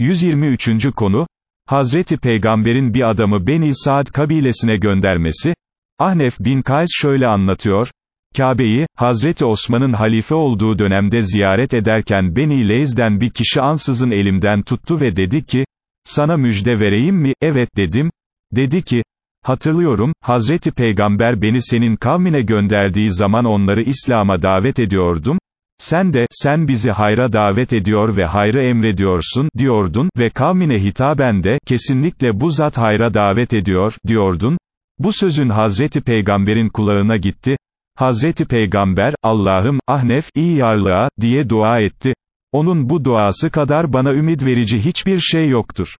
123. konu, Hazreti Peygamber'in bir adamı Beni Saad kabilesine göndermesi, Ahnef bin Kays şöyle anlatıyor, Kabe'yi, Hazreti Osman'ın halife olduğu dönemde ziyaret ederken Beni Leyz'den bir kişi ansızın elimden tuttu ve dedi ki, sana müjde vereyim mi, evet dedim, dedi ki, hatırlıyorum, Hazreti Peygamber beni senin kavmine gönderdiği zaman onları İslam'a davet ediyordum, sen de, sen bizi hayra davet ediyor ve hayrı emrediyorsun, diyordun, ve kavmine hitaben de, kesinlikle bu zat hayra davet ediyor, diyordun. Bu sözün Hazreti Peygamber'in kulağına gitti. Hazreti Peygamber, Allah'ım, ahnef, iyi yarlığa, diye dua etti. Onun bu duası kadar bana ümit verici hiçbir şey yoktur.